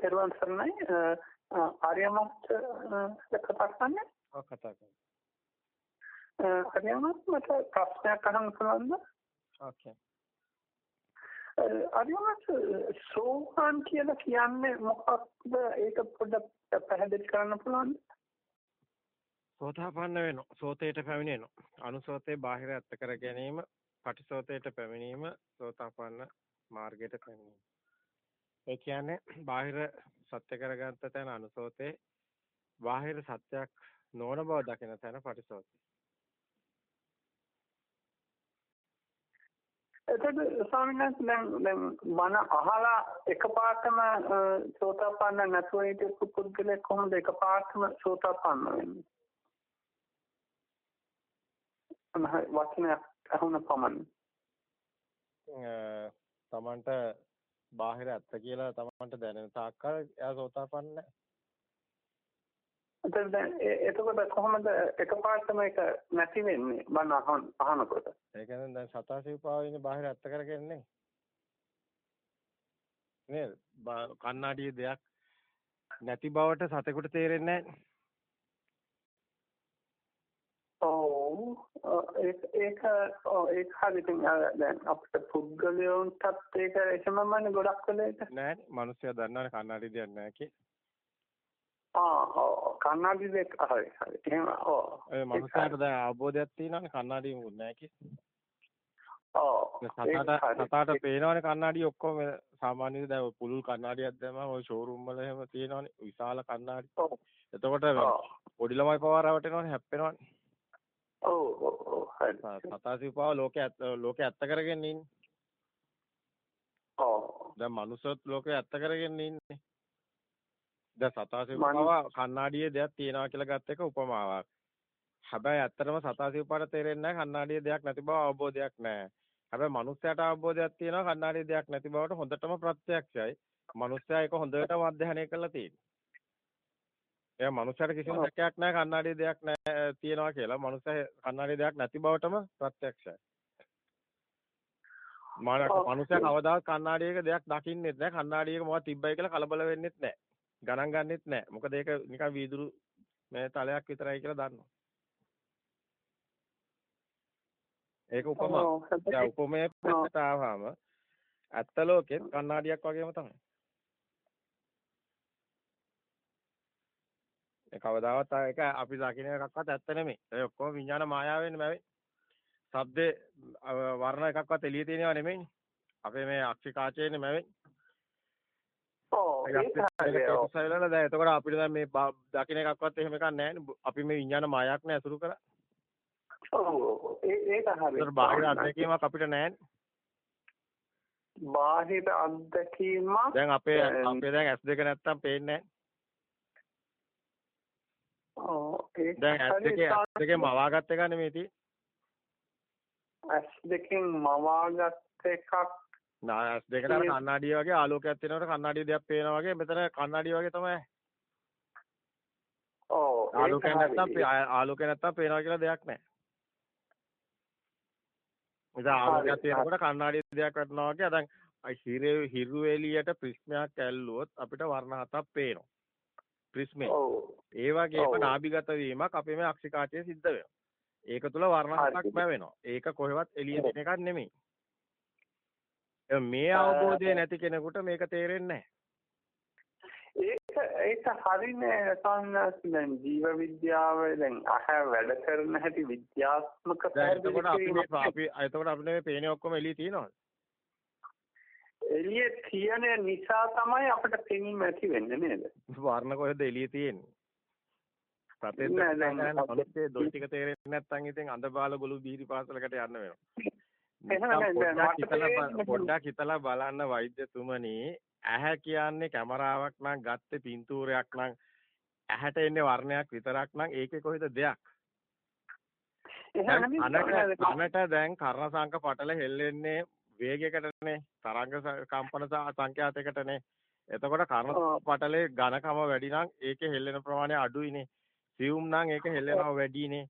තෙරුවන් සරණයි ආර්යමත් කතා කරන්නේ ඔව් කතා කරමු. ආර්යමත් මට ප්‍රශ්නයක් අහන්න පුළුවන්ද? ඕකේ. ආර්යමත් සෝහන් කියලා කියන්නේ මොකක්ද? ඒක පොඩ්ඩක් පැහැදිලි කරන්න පුළුවන්ද? සෝතාපන්න වෙනවා. සෝතේට පැමිණෙනවා. අනුසෝතේ බාහිර ඇත්ත කර ගැනීම, පටිසෝතේට පැමිණීම, සෝතාපන්න මාර්ගයට පැමිණීම. ඒ කියන්නේ බාහිර සත්‍ය කරගත්ත තැන අනුසෝතේ බාහිර සත්‍යයක් නොවන බව දකින තැන පටිසෝතේ. එතකොට ස්වාමීන් වහන්සේ දැන් මන අහලා එකපාරටම සෝතාපන්න නැතුව හිටපු පුද්ගලෙක් කොහොමද එකපාරටම සෝතාපන්න වෙන්නේ? අනහයි වචනයක් අහුන පමණ. තමන්ට බාහිර ඇත්ත කියලා තමන්ට දැනෙන තාක්කල් එයා සෝතාපන්න නැහැ. එතකොට කොහොමද එකපාරටම ඒක නැති වෙන්නේ බණ අහන අහනකොට? ඒ කියන්නේ දැන් සතාසිව්පාව ඉන්නේ බාහිර ඇත්ත කරගන්නේ නේද? කන්නාඩියේ දෙයක් නැති බවට සතෙකුට තේරෙන්නේ නැහැ. ඒක ඒක ඒක හරියට දැන් අපිට පුද්ගලයන්ටත් ඒක එහෙමමනේ ගොඩක් වෙලේට නෑ මිනිස්සයා දන්නවනේ කන්නාඩි දෙයක් නෑ කිය. ආ ඔව්. කන්නාඩි දෙක හරි හරි. එහෙම ඔව්. ඒ මිනිස්සයාට දැන් අවබෝධයක් තියෙනවනේ කන්නාඩි මුත් නෑ කිය. ඔව්. සතාට සතාට පේනවනේ කන්නාඩි ඔක්කොම සාමාන්‍යයෙන් දැන් පුළුල් කන්නාඩියක් දැම්මම ওই ෂෝරූම් වල එහෙම තියෙනවනේ. විශාල කන්නාඩි. එතකොට පොඩි ළමයි පවා රවටෙනවනේ හැප්පෙනවනේ. ඔව් ඔව් හරි. සතාසිපාව ලෝකේ ලෝකේ ඇත්ත කරගෙන ඉන්නේ. ඔව්. දැන් මනුස්සත් ලෝකේ ඇත්ත කරගෙන ඉන්නේ. දැන් සතාසිපාව කණ්ණාඩියේ දෙයක් තියනවා කියලා ගත්ත එක උපමාවක්. හැබැයි ඇත්තටම සතාසිපාට තේරෙන්නේ නැහැ කණ්ණාඩියේ දෙයක් නැති බව අවබෝධයක් නැහැ. හැබැයි මනුස්සයාට අවබෝධයක් තියෙනවා කණ්ණාඩියේ දෙයක් නැති බවට හොඳටම ප්‍රත්‍යක්ෂයි. මනුස්සයා ඒක හොඳටම අධ්‍යයනය කරලා තියෙනවා. එයා මනුස්සයාට කිසිම සැකයක් නැහැ කන්නාඩියේ දෙයක් නැහැ තියනවා කියලා. මනුස්සයා කන්නාඩියේ දෙයක් නැති බවටම ප්‍රත්‍යක්ෂයි. මානක මනුස්සයා කවදාවත් කන්නාඩියක දෙයක් දකින්නෙත් නැහැ. කන්නාඩියක මොකක්ද තිබ්බයි කියලා කලබල වෙන්නෙත් නැහැ. ගණන් ගන්නෙත් නැහැ. මොකද ඒක නිකන් වීදුරු මේ තලයක් විතරයි කියලා දන්නවා. ඒක උපමා. දැන් උපමේ පැත්තට ආවම ඇත්ත ලෝකෙත් කන්නාඩියක් වගේම තමයි. කවදාවත් ඒක අපි දකින්න එකක්වත් ඇත්ත නෙමෙයි. ඒ ඔක්කොම විඥාන මායාවෙන් මැවෙන්නේ. ශබ්දේ වර්ණ එකක්වත් එළියේ තියෙනව නෙමෙයිනේ. අපේ මේ අක්ෂි කාචේනේ මැවෙන්නේ. ඔව් ඒක හරියට. එතකොට අපිට දැන් මේ දකින්න එකක්වත් එහෙම එකක් නැහැ අපි මේ විඥාන මායාවක් නේ අසුරු කරා. ඔව් ඒක හරියට. ඒතර බාහිර අත්දැකීමක් අපිට නැහැ. බාහිර අත්දැකීමක් දැන් අපේ අපේ දැන් S2 නැත්තම් පේන්නේ නැහැ. ඔව් ඒක දැන් ඇස් දෙකේ ඇස් දෙකේ මවාගත් එක නෙමෙයි තියෙන්නේ. ඇස් දෙකෙන් මවාගත් එකක් නා ඇස් දෙකට අර කණ්ණාඩිය වගේ ආලෝකයක් තියෙනකොට කණ්ණාඩිය දෙයක් පේනවා වගේ මෙතන කණ්ණාඩිය වගේ තමයි. ඔව් ආලෝකයක් නැත්තම් ආලෝකයක් නැත්තම් පේනවා කියලා දෙයක් නැහැ. ඉතින් ආලෝකයක් තියෙනකොට කණ්ණාඩිය දෙයක් වටනවා වගේ දැන් හිරු හිරු එළියට ප්‍රිස්මයක් ඇල්ලුවොත් අපිට වර්ණ හතක් පේනවා. ප්‍රිස්මේ. ඒ වගේම නාභිගත වීමක් අපේ මේ අක්ෂිකාචයේ සිද්ධ වෙනවා. ඒක තුල වර්ණ හතක් බැවෙනවා. ඒක කොහෙවත් එළිය දෙන එකක් නෙමෙයි. මේ අවබෝධය නැති කෙනෙකුට මේක තේරෙන්නේ ඒක ඒක හරිනේ සංඥාස්ලෙන් ජීව විද්‍යාව දැන් අහ වැඩ කරන හැටි විද්‍යාත්මක එතකොට අපි එතකොට අපිට මේ පේන්නේ ඔක්කොම එළිය තියෙනවද? එළිය තියෙන නිසා තමයි අපිට පෙනීම ඇති වෙන්නේ නේද? වර්ණ කොහෙද එළිය තියෙන්නේ? සතේ දැන් දොල් ටික තේරෙන්නේ නැත්නම් ඉතින් අඳ බාල ගොළු බීරි පාසලකට යන්න වෙනවා. පොඩ්ඩක් හිතලා බලන්න වෛද්‍යතුමනි ඇහැ කියන්නේ කැමරාවක් නම් ගත්තේ පින්තූරයක් නම් ඇහැට එන්නේ වර්ණයක් විතරක් නම් ඒකේ කොහෙද දෙයක්? අනට දැන් කර්ණසංක පටල හෙල්ලෙන්නේ වේගයකටනේ තරංග කම්පන සංඛ්‍යාතයකටනේ එතකොට කර්ණ පටලේ ඝනකම වැඩි නම් ඒකේ හෙල්ලෙන ප්‍රමාණය අඩුයිනේ සියුම් නම් ඒක හෙල්ලෙනවා වැඩිනේ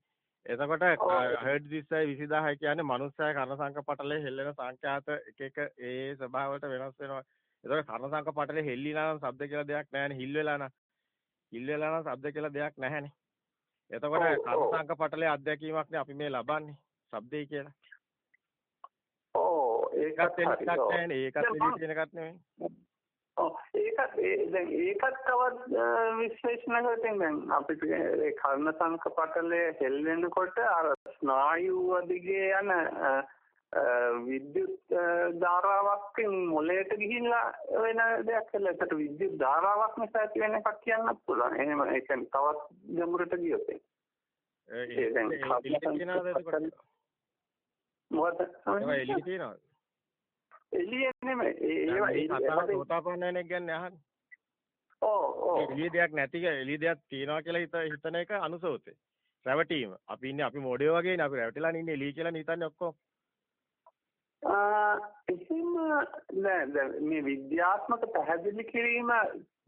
එතකොට හර්ඩ් 20යි 20000යි කියන්නේ මනුස්සය කර්ණ සංඛ පටලේ හෙල්ලෙන සංඛ්‍යාත එක එක ඒ ස්වභාවයට වෙනස් වෙනවා ඒතකොට කර්ණසංක පටලේ හෙල්ලිලා නම් ශබ්ද කියලා දෙයක් නැහැනේ. හිල් වෙලා නම්. හිල් වෙලා නම් ශබ්ද කියලා දෙයක් නැහැනේ. එතකොට කර්ණසංක පටලේ අත්දැකීමක් නේ අපි මේ ලබන්නේ. ශබ්දේ කියලා. ඒකත් එලියක් නැහැනේ. ඒකත් එළිය තියෙන එකක් නෙමෙයි. ඔව් ඒකත් දැන් ඒකත් තවත් විශ්ලේෂණ කරලා දැන් අපිට ඒ කර්ණ සංකපටලයේ හෙල්ලෙනකොට අර ස්නායු දිගේ යන විද්‍යුත් ධාරාවක්ෙන් මොළයට ගිහිල්ලා වෙන දෙයක් කියලා. ඒකට විද්‍යුත් ධාරාවක් නිසා ඇති වෙන එකක් කියන්නත් පුළුවන්. එහෙම ඒ කියන්නේ තවත් ගැඹුරට ගියොත් ඒ දැන් මොකද? ඒවා එළිය තියනවාද? එළිය නෙමෙයි. ඒවා ඒවා සෝතාපන්න වෙන එක ගැන අහන්නේ. ඔව් ඔව්. එළිය දෙයක් නැති එළිය දෙයක් තියනවා කියලා හිතන එක අනුසෝතේ. රැවටීම. අපි ඉන්නේ අපි මොඩේ වගේනේ අපි රැවටිලා ඉන්නේ එළිය කියලා හිතන්නේ ඔක්කොම. එහෙම නෑ මේ විද්‍යාත්මක පැහැදිලි කිරීම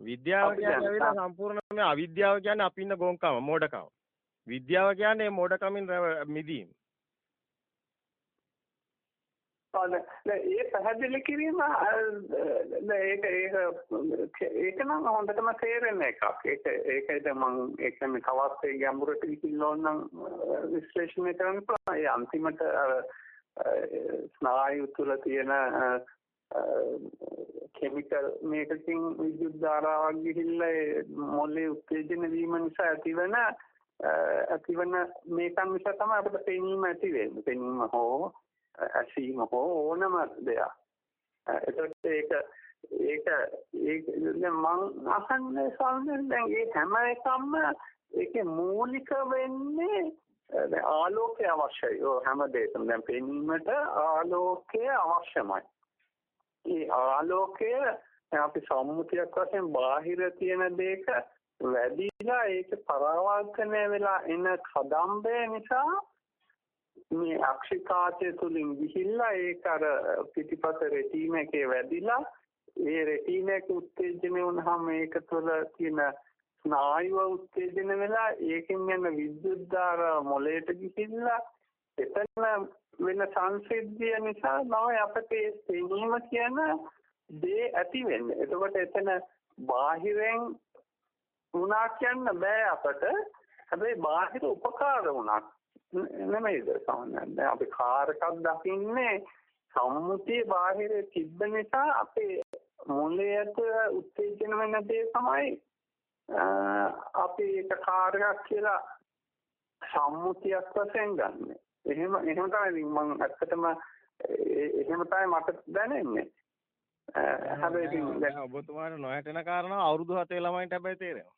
විද්‍යාව කියන්නේ සම්පූර්ණ මේ අවිද්‍යාව කියන්නේ අපි ඉන්න ගොංකම මෝඩකම. විද්‍යාව කියන්නේ මෝඩකමින් මිදීම. ඒ පැහැදිලි කිරීම ඒක ඒක ඒක නම් හොඳටම තේරෙන එකක්. ඒක ඒකයිද මම ඒක මේ තවත් ඒ ගැඹුරට ගිහිල්ලා නම් විශ්ලේෂණය කරන්න පුළුවන්. ඒ අන්තිමට අර ස්නායු තුල තියෙන කෙමිකල් මේකකින් විද්‍යුත් ධාරාවක් ගිහිල්ලා මොළේ උත්තේජන වීම නිසා ඇතිවන ඇතිවන මේකන් නිසා තමයි අපිට පෙනීම ඇති වෙන්නේ. පෙනීම හෝ ඇසීම හෝ ඕනම දෙයක්. ඒකට ඒක ඒක ඒක මම අහන්නේ සාමාන්‍යයෙන් දැන් මේ හැම එකක්ම ඒකේ මූලික වෙන්නේ දැන් ආලෝකය අවශ්‍යයි. ඔය හැම දෙයකම දැන් පෙනීමට ආලෝකය අවශ්‍යමයි. ඒ ආලෝකය අපි සම්මුතියක් වශයෙන් බාහිර තියෙන දෙයක වැඩිලා ඒක පරාවර්තනය වෙලා එන කදම්බය නිසා මේ අක්ෂිකාචය තුලින් ගිහිල්ලා ඒක අර පිටිපස රෙටීන එකේ වැඩිලා ඒ රෙටීන එක උත්තේජනය වුණාම ඒක තුළ තියෙන ස්නායුව උත්තේජන වෙලා ඒකෙන් යන විද්‍යුත් ධාරා මොළයට ගිහිල්ලා එතන වෙන සංසිද්ධිය නිසා තමයි අපට ඒ පෙනීම කියන දේ ඇති වෙන්නේ. එතකොට එතන බාහිරෙන් වුණා කියන්න බෑ අපට. හැබැයි බාහිර උපකාර වුණා නෙමෙයිද සාමාන්‍යයෙන්. දැන් අපි කාර් එකක් දකින්නේ සම්මුතියේ බාහිර තිබ්බ නිසා අපේ මොළයට උත්තේජන වෙන දේ තමයි අපි ඒක කාර් එකක් කියලා සම්මුතියක් වශයෙන් ගන්න. එහෙම එහෙම තමයි මම ඇත්තටම එහෙම තමයි මට දැනෙන්නේ. හැබැයි ඉතින් දැන් ඔබතුමාට නොහැටෙන කාරණා අවුරුදු 7 ළමයින්ට හැබැයි තේරෙනවා.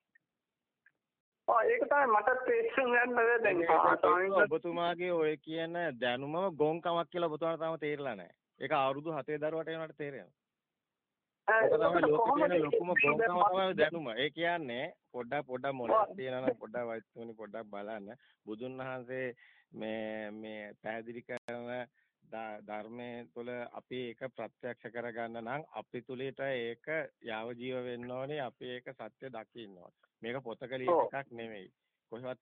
ඒක තමයි මට තේරුම් ගන්න දැන් ඔබතුමාගේ ඔය කියන දැනුම ගොංකමක් කියලා ඔබතුමාට තාම තේරෙලා නැහැ. ඒක අවුරුදු 7 දරුවට එනකොට තේරෙනවා. ඒක තමයි ලෝකේ ලොකුම බොම්කම තමයි දැනුම. ඒ කියන්නේ පොඩ්ඩක් පොඩ්ඩක් මොලයක් තියනවා නම් පොඩ්ඩක් වයිතුනි පොඩ්ඩක් බලන්න. බුදුන් වහන්සේ මේ මේ පැහැදිලි කරන ධර්මයේ තුල අපි ඒක ප්‍රත්‍යක්ෂ කරගන්න නම් අපි තුලට ඒක යාව ජීව වෙන්න ඕනේ. අපි ඒක සත්‍ය දකින්න ඕනේ. මේක පොතක ලියන එකක් නෙමෙයි. කොහෙවත්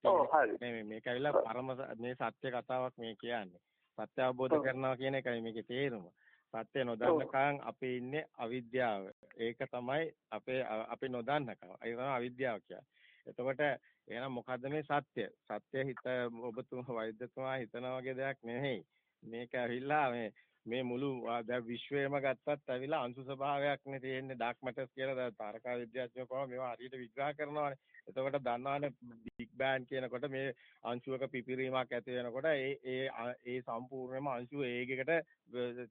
නෙමෙයි. මේක ඇවිල්ලා පරම මේ සත්‍ය කතාවක් මේ කියන්නේ. සත්‍ය අවබෝධ කරනවා කියන එකයි මේකේ තේරුම. සත්‍ය නොදන්නකම් අපි ඉන්නේ අවිද්‍යාව. ඒක තමයි අපේ අපි නොදන්නකම්. ඒක තමයි අවිද්‍යාව කියන්නේ. එතකොට එහෙනම් මොකද්ද මේ සත්‍ය? සත්‍ය හිත ඔබතුමා වෛද්‍යතුමා හිතන වගේ දෙයක් නෙමෙයි. මේක ඇවිල්ලා මේ මේ මුළු දැන් විශ්වයම ගත්තත් ඇවිල්ලා අංශු ස්වභාවයක් නේ තියෙන්නේ ඩාර්ක් මැටර්ස් කියලා දැන් තාරකා විද්‍යාඥයෝ කොහොම මේවා හරියට විග්‍රහ කරනවානේ. එතකොට දන්නවානේ බිග් බෑන් කියනකොට මේ අංශුවක පිපිරීමක් ඇති වෙනකොට ඒ ඒ ඒ සම්පූර්ණයෙන්ම අංශුව ඒකයකට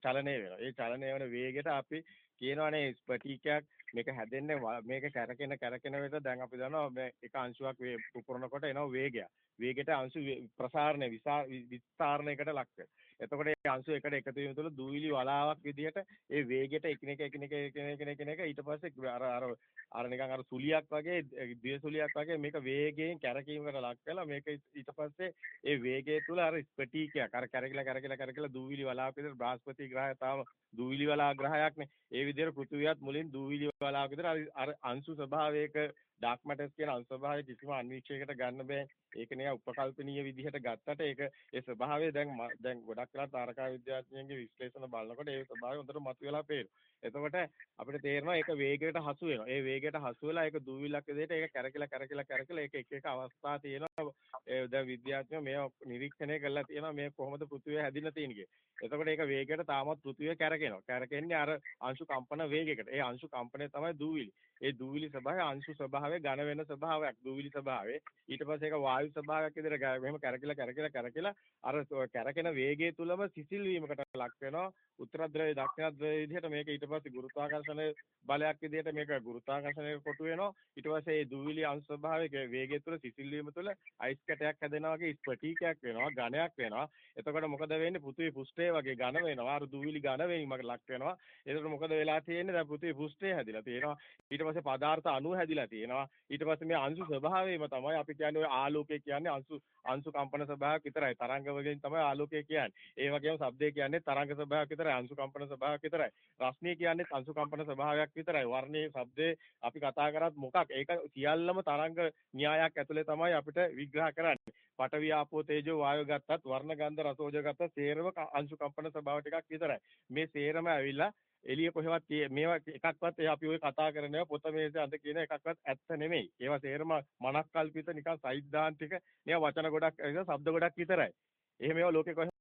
චලනය වෙනවා. ඒ චලනය වෙන වේගයට අපි කියනවානේ ස්පටිකයක් මේක හැදෙන්නේ මේක කැරකෙන කැරකෙන විට දැන් අපි දන්නවා මේ එක අංශුවක් පුපුරනකොට එනවා වේගයක්. වේගයට අංශු ප්‍රසාරණය විස්තරණයකට ලක් එතකොට ඒ අංශු එකට එකතු වීම තුළ දූවිලි වලාවක් විදිහට ඒ වේගයට එකිනෙක එකිනෙක එකිනෙක එකිනෙක ඊට පස්සේ අර අර අර නිකන් අර සුලියක් වගේ දිය සුලියක් වගේ මේක වේගයෙන් කැරකීමකට ලක් වෙලා මේක ඊට පස්සේ ඒ වේගය තුළ අර ස්පටිකයක් අර කැරකිලා කැරකිලා කැරකිලා දූවිලි වලාවක් විදිහට බ්‍රහස්පති ග්‍රහය තාම දූවිලි වලා ග්‍රහයක්නේ ඒ විදිහට පෘථිවියත් මුලින් දූවිලි වලාවක් විදිහට අර අංශු ස්වභාවයක ඩාර්ක් මැටර්ස් කියන අංශභාවය කිසිම අන්වීක්ෂයකට ගන්න බෑ. ඒක නිකන් උපකල්පනීය විදිහට ගත්තට ඒක ඒ ස්වභාවය දැන් දැන් ගොඩක් වෙලා තාරකා විද්‍යාඥයන්ගේ විශ්ලේෂණ බලනකොට ඒ ස්වභාවය හොඳට මතුවලා පේනවා. එතකොට අපිට තේරෙනවා ඒක වේගයට හසු වෙනවා. ඒ වේගයට හසු වෙලා ඒක දූවිලක් විදිහට ඒක කැරකිලා කැරකිලා කැරකිලා ඒක එක එක අවස්ථා තියෙනවා. ඒ දැන් විද්‍යාඥයෝ මේවා නිරීක්ෂණය කරලා තියෙනවා මේ කොහොමද පෘථිවිය හැදිලා තියෙන්නේ එතකොට ඒක වේගයට තාමත් පෘථිවිය කැරකෙනවා. කැරකෙන්නේ අර අංශු කම්පන වේගයකට. ඒ අංශු කම්පනය තමයි දූවිලි. ඒ දූවිලි ස්වභාවය අංශු ස්වභාවය ඝන වෙන ස්වභාවයක්. දූවිලි ස්වභාවය. ඊට පස්සේ ඒක වායු ස්වභාවයක් විදිහට මෙහෙම කැරකිලා කැරකිලා කැරකිලා අර කැරකෙන වේගය තුලම සිසිල් වීමකට ලක් වෙනවා. උත්තර ද්‍රවය දක්ෂිණ ද්‍රවය විදිහට මේක ඊට පස්සේ ගුරුත්වාකර්ෂණ බලයක් විදිහට මේක ගුරුත්වාකර්ෂණයක කොටු වෙනවා. ඊට පස්සේ මේ දූවිලි අංශ ස්වභාවයේ වේගය තුල සිසිල් වීම තුල අයිස් කැටයක් හැදෙනවා වගේ ස්පටිකයක් වෙනවා, ඝනයක් වෙනවා. එතකොට මොකද වෙන්නේ? පෘථිවි පුෂ්ඨය වගේ ඝන වෙනවා. අර දූවිලි ඝන වීමකට ලක් වෙනවා. එතකොට මොකද වෙලා තියෙන්නේ? දැන් පෘථිවි පුෂ්ඨය හැදිලා තියෙනවා. ඊට පස්සේ පදාර්ථ අණු හැදිලා තියෙනවා. ඊට පස්සේ මේ අංශු ස්වභාවයම තමයි අපි කියන්නේ ඔය ආලෝකය කියන්නේ අංශු අංශු කම්පන ස්වභාවයක් විතරයි. තරංග වලින් තමයි ආලෝකය කියන්නේ. ඒ වගේම ශබ්දය කියන්නේ තරංග ස්වභාවයක් විතරයි. අංශු කම්පන ස්වභාවයක් විතරයි. රශ්මිය කියන්නේ අංශු කම්පන ස්වභාවයක් විතරයි. වර්ණයේ ශබ්දේ අපි කතා කරත් මොකක්? ඒක සියල්ලම තරංග න්‍යායක් ඇතුලේ තමයි අපිට විග්‍රහ කරන්නේ. පඨවි ආපෝ තේජෝ වායෝ ගත්තත් වර්ණ ගන්ධ රසෝජ ගත්තත් සේරම අංශු කම්පන ස්වභාව ටිකක් විතරයි. මේ සේරම ඇවිල්ලා එළිය කොහෙවත් මේවා එකක්වත් අපි ඔය කතා කරන ඒවා පොත මේසේ අඳ කියන එකක්වත් ඇත්ත නෙමෙයි. ඒවා සේරම මනස්කල්පිත නිකන් සෛද්ධාන්තික මේවා වචන ගොඩක් ශබ්ද ගොඩක් විතරයි. එහෙම ඒවා ලෝකේ